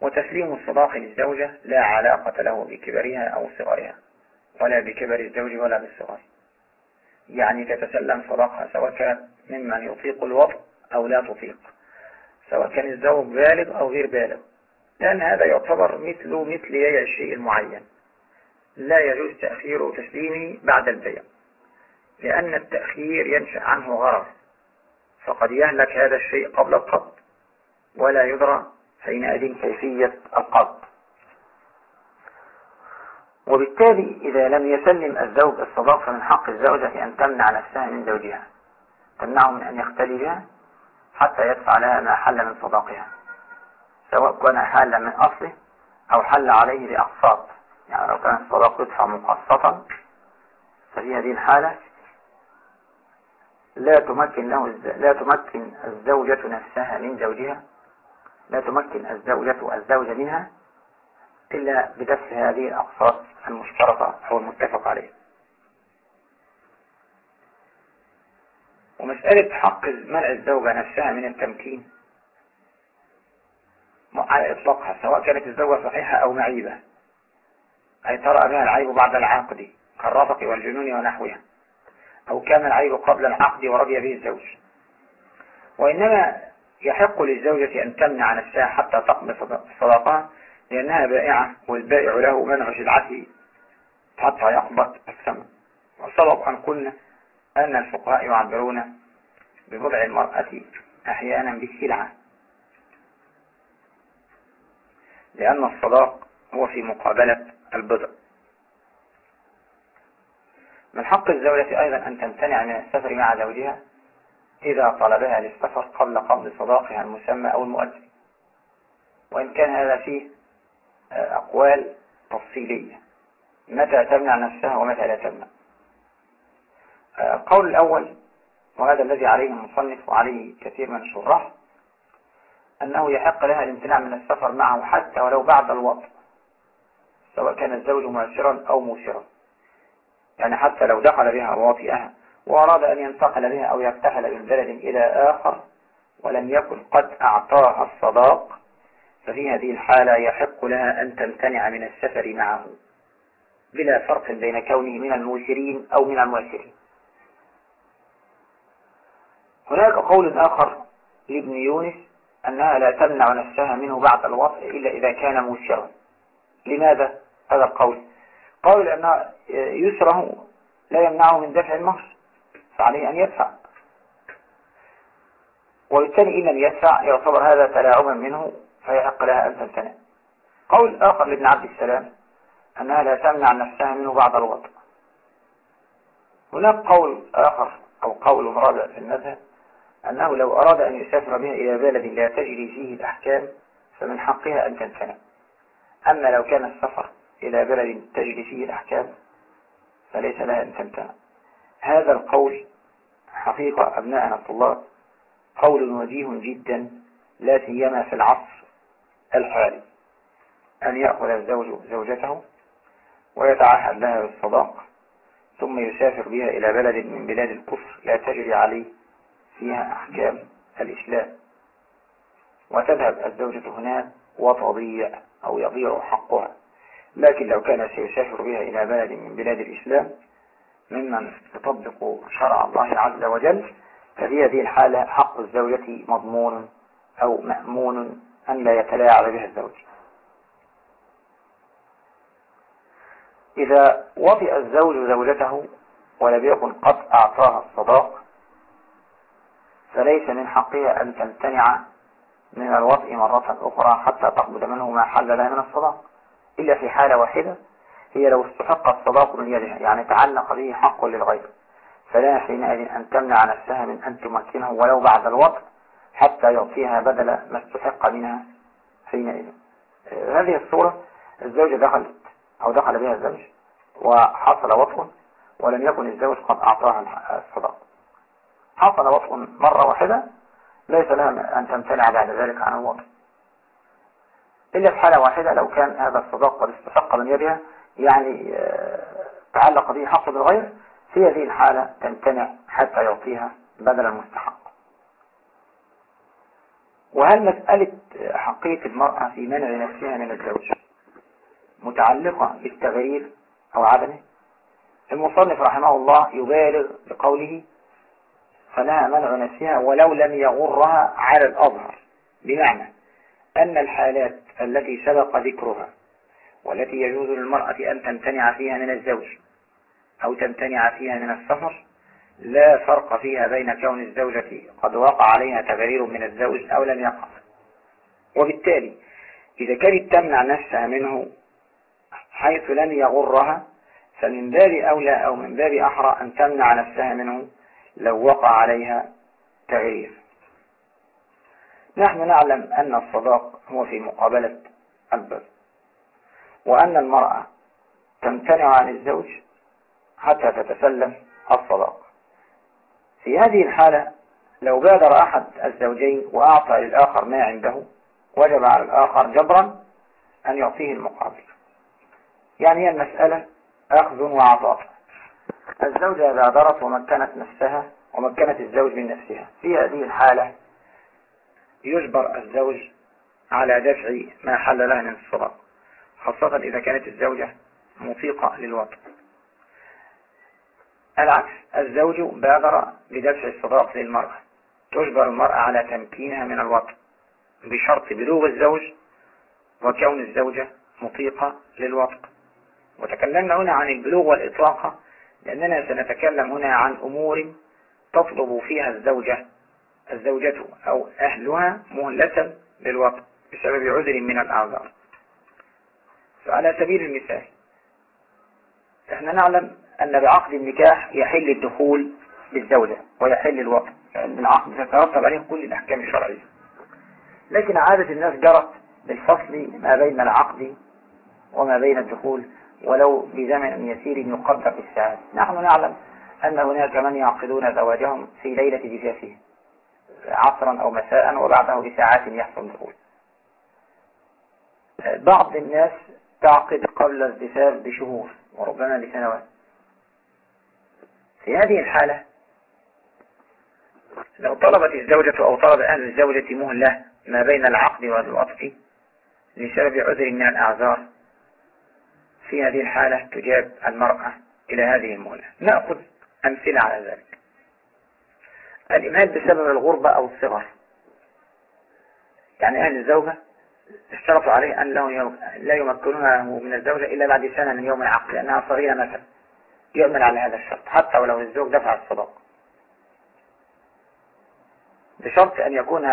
[SPEAKER 1] وتسليم الصداق للزوجة لا علاقة له بكبرها أو صغرها ولا بكبر الزوج ولا بالصغر. يعني تتسلم صداقها سواء كان ممن يطيق الوطء أو لا تطيق. سواء كان الزوج بالغ أو غير بالغ. لأن هذا يعتبر مثل مثل يي الشيء المعين. لا يجوز تأخير تسليمه بعد البيع. لأن التأخير ينشأ عنه غرض. فقد يهلك هذا الشيء قبل القبض. ولا يدرى حينئذ كيفية القبض. وبالتالي إذا لم يسلم الزوج الصداق فمن حق الزوجة أن تمنع نفسها من زوجها تمنعه من أن يختلي بها حتى يدفع لها ما حل من صداقها سواء كان حالا من أصله أو حل عليه بأقساط. يعني لو كان الصداق يدفع مقسطا ففي هذه الحالة لا تمكن له لا تمكن الزوجة نفسها من زوجها لا تمكن الزوجة الزوج منها إلا بدفع هذه الأقساط المشترطة أو المتفق عليه. ومسألة حق منع الزوجة نفسها من التمكين على إطلاقها سواء كانت الزوجة صحيحة أو معيبة. أي ترى بها العيب بعد العقد كالرفق والجنون ونحوها أو كان العيب قبل العقد ورضي به الزوج. وإنما يحق للزوجة أن تمنع نفسها حتى تقضي صداقها لأنها بائعة والبائع له منع سلعته حتى يقبض الثمن. وسبق أن قلنا أن الفقهاء يعبرون ببضع المرأة أحيانا بالسلعة لأن الصداق هو في مقابلة البضع. من حق الزوجة أيضا أن تمتنع من السفر مع زوجها إذا طلبها للسفر قبل قبض صداقها المسمى أو المؤجل وإن كان هذا فيه أقوال تفصيلية. متى تمنع نفسها ومتى لا تمنع. القول الأول وهذا الذي عليه المصنف وعليه كثير من الشراح أنه يحق لها الامتناع من السفر معه حتى ولو بعد الوضع سواء كان الزوج مؤثرا أو موسرا يعني حتى لو دخل بها واطئها وأراد أن ينتقل بها أو يرتحل من بلد إلى آخر ولم يكن قد أعطاها الصداق ففي هذه الحالة يحق لها أن تمتنع من السفر معه. بلا فرق بين كونه من الموسرين أو من المؤثرين هناك قول آخر لابن يونس أنها لا تمنع نفسها منه بعد الوطء إلا إذا كان موسرا. لماذا هذا القول؟ قول لأن يسره لا يمنعه من دفع المهر فعليه أن يدفع. وبالتالي إن لم يدفع يعتبر هذا تلاعبا منه فيحق لها أن تمتنع. قول آخر لابن عبد السلام أنها لا تمنع نفسها منه بعد الوطء هناك قول آخر أو قول رابع في المذهب أنه لو أراد أن يسافر بها إلى بلد لا تجري فيه الأحكام فمن حقها أن تمتنع. أما لو كان السفر إلى بلد تجري فيه الأحكام فليس لها أن تمتنع. هذا القول حقيقة أبناءنا الطلاب قول وجيه جدا لا سيما في العصر الحالي. أن يأخذ الزوج زوجته ويتعهد لها بالصداق ثم يسافر بها إلى بلد من بلاد الكفر لا تجري عليه فيها أحكام الإسلام. وتذهب الزوجة هناك وتضيع أو يضيع حقها. لكن لو كان سيسافر بها إلى بلد من بلاد الإسلام ممن يطبق شرع الله عز وجل ففي هذه الحالة حق الزوجة مضمون أو مأمون أن لا يتلاعب بها الزوج. إذا وطئ الزوج زوجته ولم يكن قد أعطاها الصداق فليس من حقها أن تمتنع من الوطئ مرة أخرى حتى تقبل منه ما حل لها من الصداق. إلا في حالة واحدة هي لو استحق الصداق من يدها يعني تعلق به حق للغير فلا حينئذ أن تمنع نفسها من أن تمكنه ولو بعد الوطء حتى يعطيها بدل ما استحق منها حينئذ. هذه الصورة الزوجة دخلت أو دخل بها الزوج وحصل وطء ولم يكن الزوج قد أعطاها الصداق حصل وطء مرة واحدة ليس لها أن تمتنع بعد ذلك عن الوطء إلا في حالة واحدة لو كان هذا الصداق قد استحق من يدها يعني آه، تعلق به حق بالغير في هذه الحالة تمتنع حتى يعطيها بدل المستحق. وهل مسألة حقية المرأة في منع نفسها من الزوج؟ متعلقة بالتغيير أو عدمه. المصنف رحمه الله يبالغ بقوله فلها منع نفسها ولو لم يغرها على الأظهر بمعنى أن الحالات التي سبق ذكرها والتي يجوز للمرأة أن تمتنع فيها من الزوج أو تمتنع فيها من السفر لا فرق فيها بين كون الزوجة قد وقع عليها تغرير من الزوج أو لم يقع. وبالتالي إذا كانت تمنع نفسها منه حيث لم يغرها فمن باب أولى أو من باب أحرى أن تمنع نفسها منه لو وقع عليها تغيير. نحن نعلم أن الصداق هو في مقابلة البذل وأن المرأة تمتنع عن الزوج حتى تتسلم الصداق. في هذه الحالة لو بادر أحد الزوجين وأعطى للآخر ما عنده وجب على الآخر جبرا أن يعطيه المقابل. يعني هي المسألة أخذ وعطاء. الزوجة بادرت ومكنت نفسها ومكنت الزوج من نفسها في هذه الحالة يجبر الزوج على دفع ما حل له من الصداق خاصة إذا كانت الزوجة مطيقة للوطن. العكس الزوج بادر بدفع الصداق للمرأة تجبر المرأة على تمكينها من الوطن بشرط بلوغ الزوج وكون الزوجة مطيقة للوطن. وتكلمنا هنا عن البلوغ والإطلاقة لأننا سنتكلم هنا عن أمور تطلب فيها الزوجة الزوجة أو أهلها مهلة للوطن بسبب عذر من الأعذار. فعلى سبيل المثال إحنا نعلم أن بعقد النكاح يحل الدخول للزوجة ويحل الوطن لأن العقد يترتب عليه كل الأحكام الشرعية. لكن عادة الناس جرت بالفصل ما بين العقد وما بين الدخول ولو بزمن يسير يقدر بالساعات نحن نعلم أن هناك من يعقدون زواجهم في ليلة جفافهم عصرا أو مساء وبعده بساعات يحصل الدخول بعض الناس تعقد قبل الزفاف بشهور وربما بسنوات. في هذه الحالة لو طلبت الزوجة أو طلب أهل الزوجة مهلة ما بين العقد والوطف لسبب عذر من الأعذار في هذه الحالة تجاب المرأة إلى هذه المهلة نأخذ أمثلة على ذلك. الإمهال بسبب الغربة أو الصغر. يعني أهل الزوجة اشترطوا عليه أن لا يمكنونه من الزوجة إلا بعد سنة من يوم العقد لأنها صغيرة مثلا. يؤمن على هذا الشرط حتى ولو الزوج دفع الصداق بشرط أن يكون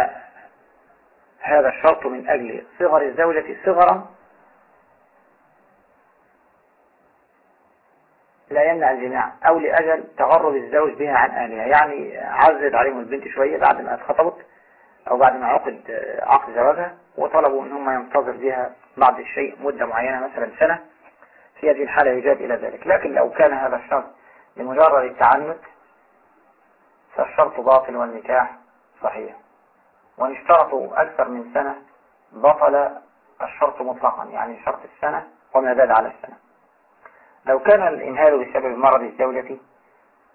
[SPEAKER 1] هذا الشرط من أجل صغر الزوجة صغرا لا يمنع الجماع أو لأجل تغرب الزوج بها عن أهلها. يعني عزت عليهم البنت شوية بعد ما اتخطبت أو بعد ما عقد عقد زواجها وطلبوا أن هم ينتظر بها بعض الشيء مدة معينة مثلا سنة. في هذه الحالة يجاب إلى ذلك. لكن لو كان هذا الشرط لمجرد التعنت فالشرط باطل والنكاح صحيح. وإن اشترطوا أكثر من سنة بطل الشرط مطلقا يعني شرط السنة وما زاد على السنة. لو كان الإنهال بسبب مرض الزوجة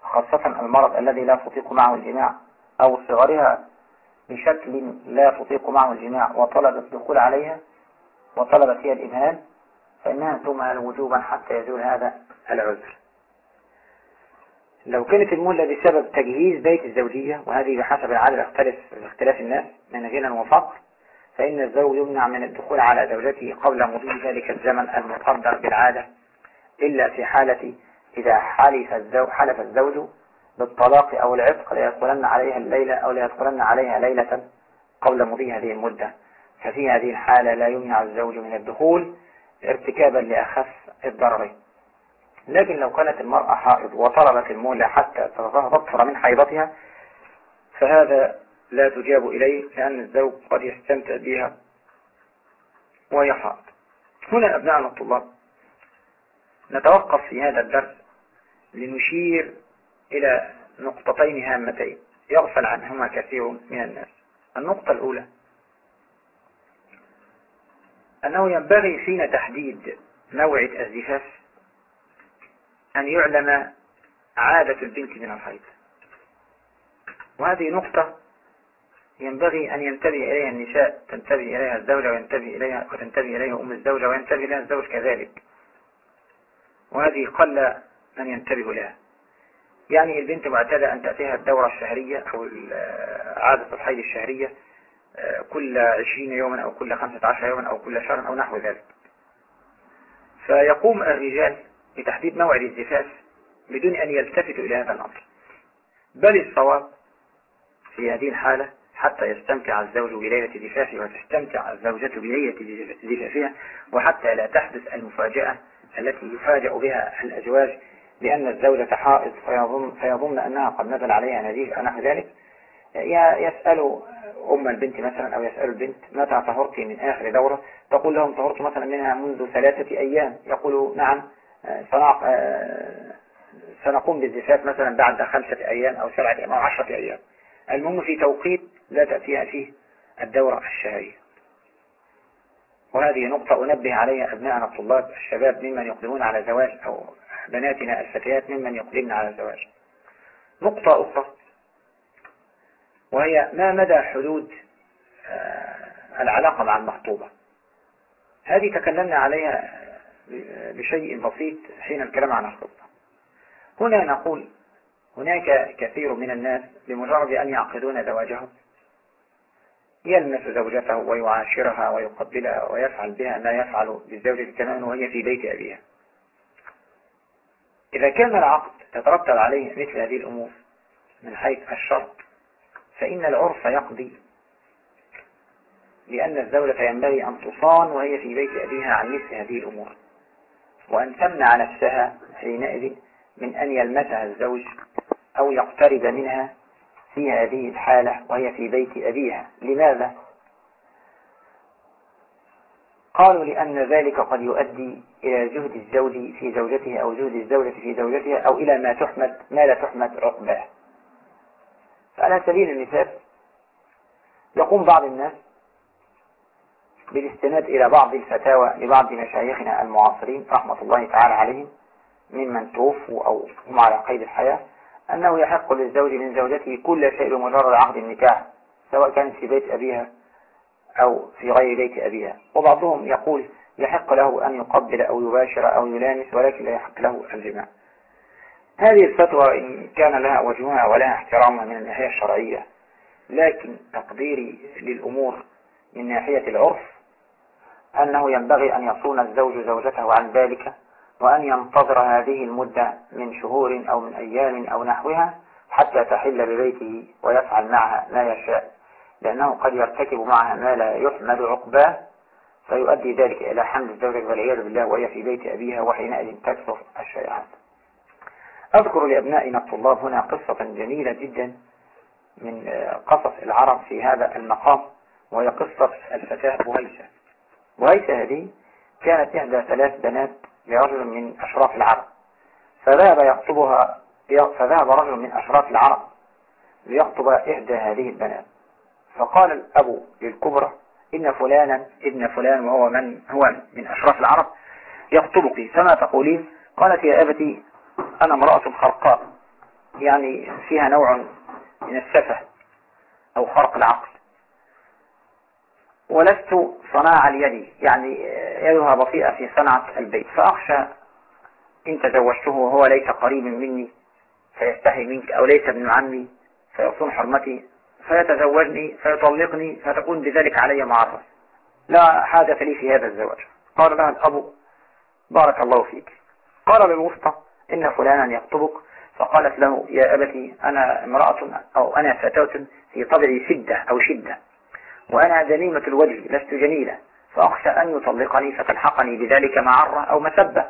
[SPEAKER 1] خاصة المرض الذي لا تطيق معه الجماع أو صغرها بشكل لا تطيق معه الجماع وطلبت الدخول عليها وطلبت هي الإنهال فإنها تمهل وجوبا حتى يزول هذا العذر. لو كانت المولة بسبب تجهيز بيت الزوجية وهذه بحسب العادة اختلف اختلاف الناس من غنى وفقر فإن الزوج يمنع من الدخول على زوجته قبل مضي ذلك الزمن المقدر بالعادة. إلا في حالة إذا حلف الزوج, حلف الزوج بالطلاق أو العتق ليدخلن عليها الليلة أو ليدخلن عليها ليلة قبل مضي هذه المدة. ففي هذه الحالة لا يمنع الزوج من الدخول ارتكابا لأخف الضررين لكن لو كانت المرأة حائض وطلبت المولى حتى تطهر من حيضتها فهذا لا تجاب إليه لأن الزوج قد يستمتع بها وهي حائض هنا أبنائنا الطلاب نتوقف في هذا الدرس لنشير إلى نقطتين هامتين. يغفل عنهما كثير من الناس. النقطة الأولى أنه ينبغي حين تحديد موعد الزفاف أن يعلم عادة البنت من الحيض. وهذه نقطة ينبغي أن ينتبه إليها النساء تنتبه إليها الزوجة وينتبه إليها وتنتبه إليها أم الزوجة وينتبه إليها الزوج كذلك. وهذه قل من ينتبه لها. يعني البنت معتادة أن تأتيها الدورة الشهرية أو عادة الحيض الشهرية آه، كل عشرين يوما أو كل خمسة عشر يوما أو كل شهر أو نحو ذلك. فيقوم الرجال بتحديد موعد الزفاف بدون أن يلتفتوا إلى هذا الأمر. بل الصواب في هذه الحالة حتى يستمتع الزوج بليلة زفافه وتستمتع الزوجة بليلة زفافها وحتى لا تحدث المفاجأة التي يفاجأ بها الأزواج لأن الزوجة حائض فيظن, فيظن أنها قد نزل عليها نزيف أو نحو ذلك. يسأل أم البنت مثلا أو يسأل البنت متى طهرت من آخر دورة؟ تقول لهم طهرت مثلا منها منذ ثلاثة أيام. يقولوا نعم سنقوم بالزفاف مثلا بعد خمسة أيام أو سبعة أيام أو عشرة أيام. المهم في توقيت لا تأتيها فيه الدورة الشهرية. وهذه نقطة أنبه عليها أبنائنا الطلاب الشباب ممن يقدمون على زواج أو بناتنا الفتيات ممن يقدمن على الزواج نقطة أخرى وهي ما مدى حدود آه، العلاقة مع المخطوبة؟ هذه تكلمنا عليها بشيء بسيط حين الكلام عن الخطبة. هنا نقول هناك كثير من الناس بمجرد أن يعقدون زواجهم يلمس زوجته ويعاشرها ويقبلها ويفعل بها ما يفعل بالزوجة تماما وهي في بيت أبيها. إذا كان العقد تترتب عليه مثل هذه الأمور من حيث الشرط فإن العرف يقضي لأن الزوجة ينبغي أن تصان وهي في بيت أبيها عن مثل هذه الأمور. وأن تمنع نفسها حينئذ من أن يلمسها الزوج أو يقترب منها في هذه الحالة وهي في بيت أبيها. لماذا؟ قالوا لأن ذلك قد يؤدي إلى جهد الزوج في زوجته أو جهد الزوجة في زوجتها أو إلى ما تحمد ما لا تحمد عقباه. فعلى سبيل المثال يقوم بعض الناس بالاستناد إلى بعض الفتاوى لبعض مشايخنا المعاصرين رحمة الله تعالى عليهم ممن توفوا أو هم على قيد الحياة. أنه يحق للزوج من زوجته كل شيء بمجرد عقد النكاح سواء كانت في بيت أبيها أو في غير بيت أبيها. وبعضهم يقول يحق له أن يقبل أو يباشر أو يلامس ولكن لا يحق له الجماع. هذه الفتوى إن كان لها وجهها ولها احترامها من الناحية الشرعية لكن تقديري للأمور من ناحية العرف أنه ينبغي أن يصون الزوج زوجته عن ذلك وأن ينتظر هذه المدة من شهور أو من أيام أو نحوها حتى تحل ببيته ويفعل معها ما يشاء. لأنه قد يرتكب معها ما لا يحمد عقباه فيؤدي ذلك إلى حمل الزوجة والعياذ بالله وهي في بيت أبيها وحينئذ تكثر الشائعات أذكر لأبنائنا الطلاب هنا قصة جميلة جدا من قصص العرب في هذا المقام وهي قصة الفتاة بهيسة بهيسة هذه كانت إحدى ثلاث بنات لرجل من أشراف العرب. فذهب يخطبها فذهب رجل من أشراف العرب ليخطب إحدى هذه البنات. فقال الأبو للكبرى إن فلانا ابن فلان وهو من هو من أشراف العرب يخطبك. فما تقولين؟ قالت يا أبتي أنا امرأة خرقاء. يعني فيها نوع من السفة أو خرق العقل. ولست صناع اليد يعني يدها بطيئة في صنعة البيت. فأخشى إن تزوجته وهو ليس قريبا مني فيستحي منك أو ليس ابن عمي فيصون حرمتي فيتزوجني فيطلقني فتكون بذلك علي معرة لا حاجة لي في هذا الزواج. قال لها الأب بارك الله فيك. قال للوسطى إن فلانا يخطبك. فقالت له يا أبتي أنا امرأة أو أنا فتاة في طبعي شدة أو شدة. وأنا جميمة الوجه لست جميلة فأخشى أن يطلقني فتلحقني بذلك معرة أو مسبة.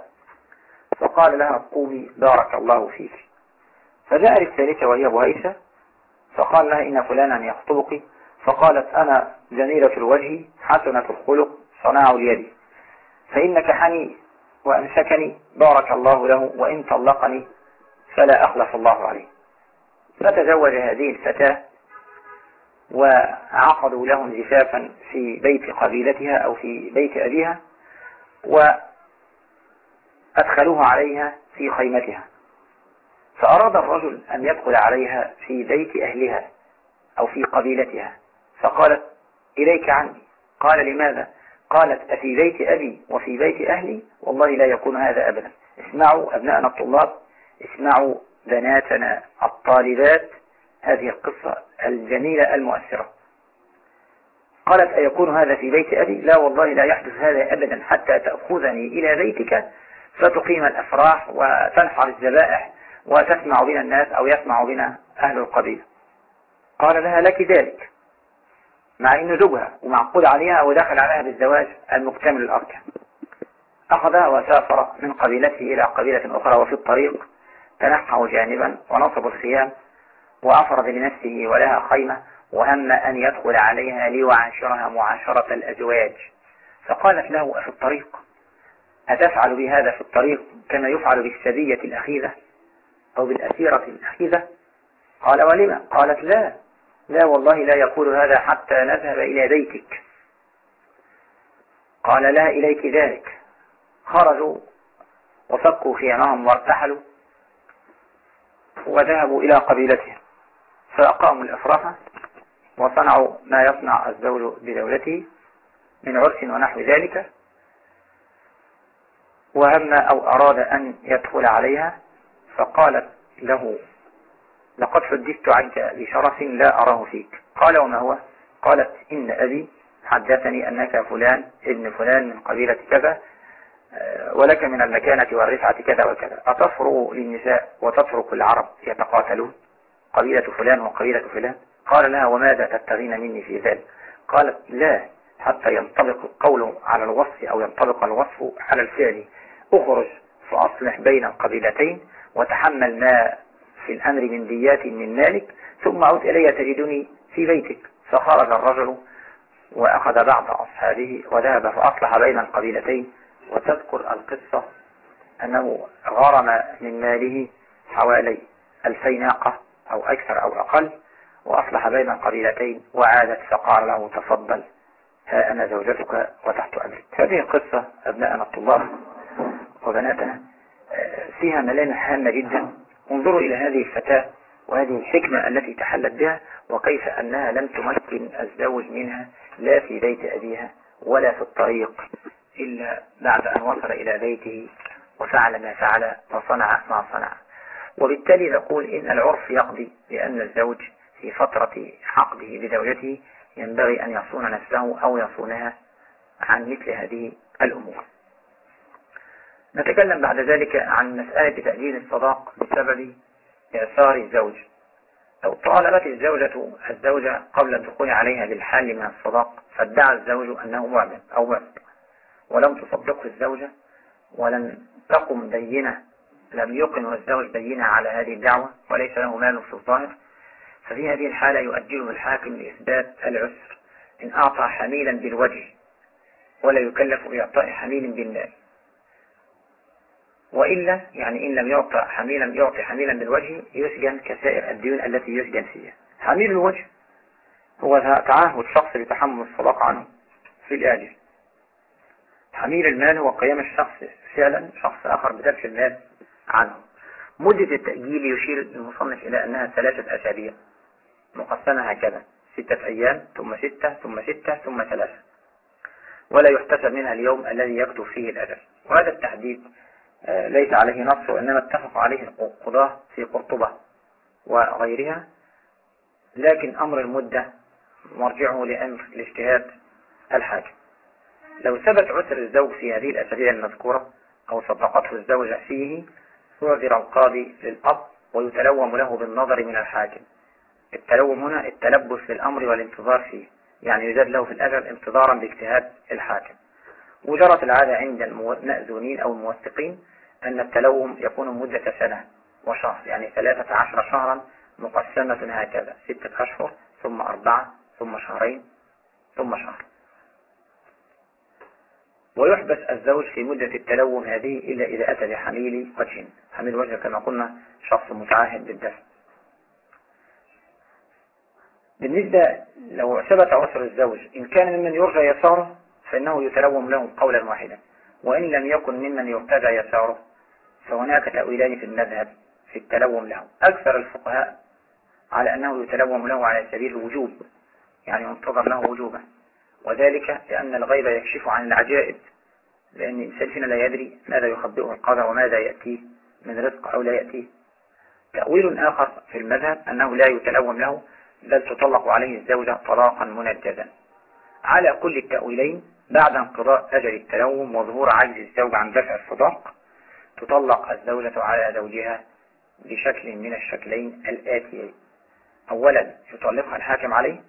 [SPEAKER 1] فقال لها قومي بارك الله فيك. فجاء الثالثة وهي بهيسة فقال لها إن فلانا يخطبك. فقالت أنا جميلة الوجه حسنة الخلق صناع اليد. فإنك حني وأمسكني بارك الله له وإن طلقني فلا أخلف الله عليه. فتزوج هذه الفتاة وعقدوا لهم زفافا في بيت قبيلتها أو في بيت أبيها وأدخلوها عليها في خيمتها. فأراد الرجل أن يدخل عليها في بيت أهلها أو في قبيلتها. فقالت إليك عني. قال لماذا؟ قالت أفي بيت أبي وفي بيت أهلي. والله لا يكون هذا أبدا. اسمعوا أبناءنا الطلاب اسمعوا بناتنا الطالبات. هذه القصة الجميلة المؤثرة. قالت أيكون هذا في بيت أبي؟ لا والله لا يحدث هذا أبدا حتى تأخذني إلى بيتك فتقيم الأفراح وتنحر الذبائح وتسمع بنا الناس أو يسمع بنا أهل القبيلة. قال لها لك ذلك مع أنه زوجها ومعقود عليها ودخل عليها بالزواج المكتمل الأركان. أخذها وسافر من قبيلته إلى قبيلة أخرى وفي الطريق تنحوا جانبا ونصبوا الخيام وأفرد لنفسه ولها خيمة وهم أن يدخل عليها ليعاشرها معاشرة الأزواج. فقالت له أفي الطريق؟ أتفعل بهذا في الطريق كما يفعل بالسبية الأخيرة أو بالأسيرة الأخيرة؟ قال ولما قالت لا لا والله لا يقول هذا حتى نذهب إلى بيتك. قال لا إليك ذلك. خرجوا وفكوا خيامهم وارتحلوا وذهبوا إلى قبيلتهم. فأقاموا الأفراح وصنعوا ما يصنع الزوج بدولته من عرس ونحو ذلك. وهم أو أراد أن يدخل عليها فقالت له لقد حدثت عنك بشرف لا أراه فيك. قال وما هو؟ قالت إن أبي حدثني أنك فلان ابن فلان من قبيلة كذا ولك من المكانة والرفعة كذا وكذا. أتفرغ للنساء وتترك العرب يتقاتلون. قبيلة فلان وقبيلة فلان. قال لها وماذا تبتغين مني في ذلك؟ قالت لا حتى ينطبق القول على الوصف أو ينطبق الوصف على الفعل. أخرج فأصلح بين القبيلتين وتحمل ما في الأمر من ديات من مالك ثم عد إلي تجدني في بيتك. فخرج الرجل وأخذ بعض أصحابه وذهب فأصلح بين القبيلتين. وتذكر القصة أنه غرم من ماله حوالي ألفي ناقة. أو أكثر أو أقل وأصلح بين القبيلتين وعادت فقال له تفضل ها أنا زوجتك وتحت أمرك. هذه القصة أبناءنا الطلاب وبناتنا فيها ملامح هامة جدا. انظروا إلى هذه الفتاة وهذه الحكمة التي تحلت بها وكيف أنها لم تمكن الزوج منها لا في بيت أبيها ولا في الطريق إلا بعد أن وصل إلى بيته وفعل ما فعل وصنع ما صنع. وبالتالي نقول إن العرف يقضي بأن الزوج في فترة عقده بزوجته ينبغي أن يصون نفسه أو يصونها عن مثل هذه الأمور. نتكلم بعد ذلك عن مسألة تأجيل الصداق بسبب إعثار الزوج. لو طالبت الزوجة الزوجة قبل الدخول عليها بالحال من الصداق فادعى الزوج أنه معجب أو معجب ولم تصدقه الزوجة ولم تقم بينة لم يقن الزوج بينة على هذه الدعوة وليس له مال في الظاهر ففي هذه الحالة يؤجله الحاكم لإثبات العسر إن أعطى حميلا بالوجه ولا يكلف بإعطاء حميل بالمال. وإلا يعني إن لم يعطى حميلا يعطي حميلا بالوجه يسجن كسائر الديون التي يسجن فيها. حميل الوجه هو تعهد شخص بتحمل الصداق عنه في الآجل. حميل المال هو قيام الشخص فعلا شخص آخر بدفع المال عنه. مدة التأجيل يشير المصنف إلى أنها ثلاثة أسابيع. مقسمة هكذا. ستة أيام ثم ستة ثم ستة ثم ثلاثة. ولا يحتسب منها اليوم الذي يكتب فيه الأجل وهذا التحديد آه، ليس عليه نص وإنما اتفق عليه القضاة في قرطبة وغيرها. لكن أمر المدة مرجعه لأمر الاجتهاد الحاكم. لو ثبت عسر الزوج في هذه الأسابيع المذكورة أو صدقته الزوجة فيه يعذر القاضي للأب ويتلوم له بالنظر من الحاكم. التلوم هنا التلبس في الأمر والانتظار فيه يعني يزاد له في الأجل انتظارا باجتهاد الحاكم. وجرت العادة عند المأذونين أو الموثقين أن التلوم يكون مدة سنة وشهر يعني ثلاثة عشر شهرا مقسمة هكذا ستة أشهر ثم أربعة ثم شهرين ثم شهر. ويحبس الزوج في مدة التلوم هذه إلا إذا أتى بحميل وجه. حميل وجه كما قلنا شخص متعاهد بالدفع بالنسبة لو ثبت عسر الزوج إن كان ممن يرجى يساره فإنه يتلوم له قولا واحدا. وإن لم يكن ممن يرتجى يساره فهناك تأويلان في المذهب في التلوم له. أكثر الفقهاء على أنه يتلوم له على سبيل الوجوب يعني ينتظر له وجوبا وذلك لأن الغيب يكشف عن العجائب لأن الإنسان فينا لا يدري ماذا يخبئه القدر وماذا يأتيه من رزق أو لا يأتيه. تأويل آخر في المذهب أنه لا يتلوم له بل تطلق عليه الزوجة طلاقا منجزا. على كل التأويلين بعد انقضاء أجل التلوم وظهور عجز الزوج عن دفع الصداق تطلق الزوجة على زوجها بشكل من الشكلين الآتيين. أولا يطلقها الحاكم عليه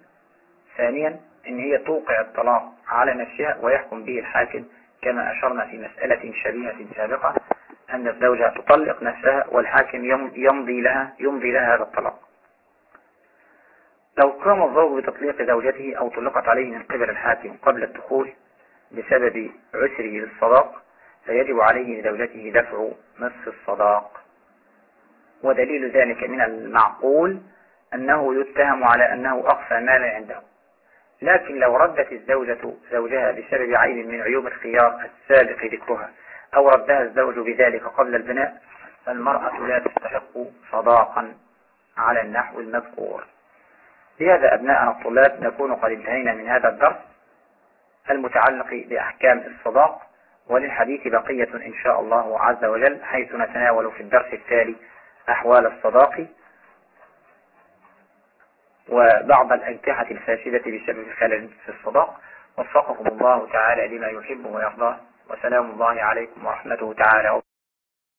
[SPEAKER 1] ثانيا إن هي توقع الطلاق على نفسها ويحكم به الحاكم كما أشرنا في مسألة شبيهة سابقة أن الزوجة تطلق نفسها والحاكم يمضي لها يمضي لها هذا الطلاق. لو قام الزوج بتطليق زوجته أو طلقت عليه من قبل الحاكم قبل الدخول بسبب عسره للصداق فيجب عليه لزوجته دفع نصف الصداق. ودليل ذلك من المعقول أنه يتهم على أنه أخفى مالا عنده. لكن لو ردت الزوجة زوجها بسبب عيب من عيوب الخيار السابق ذكرها أو ردها الزوج بذلك قبل البناء فالمرأة لا تستحق صداقا على النحو المذكور. بهذا أبناءنا الطلاب نكون قد انتهينا من هذا الدرس المتعلق بأحكام الصداق وللحديث بقية إن شاء الله عز وجل حيث نتناول في الدرس التالي أحوال الصداق. وبعض الأنكحة الفاسدة بسبب خلل في الصداق. وفقكم الله تعالى لما يحب ويرضاه. وسلام الله عليكم ورحمته تعالى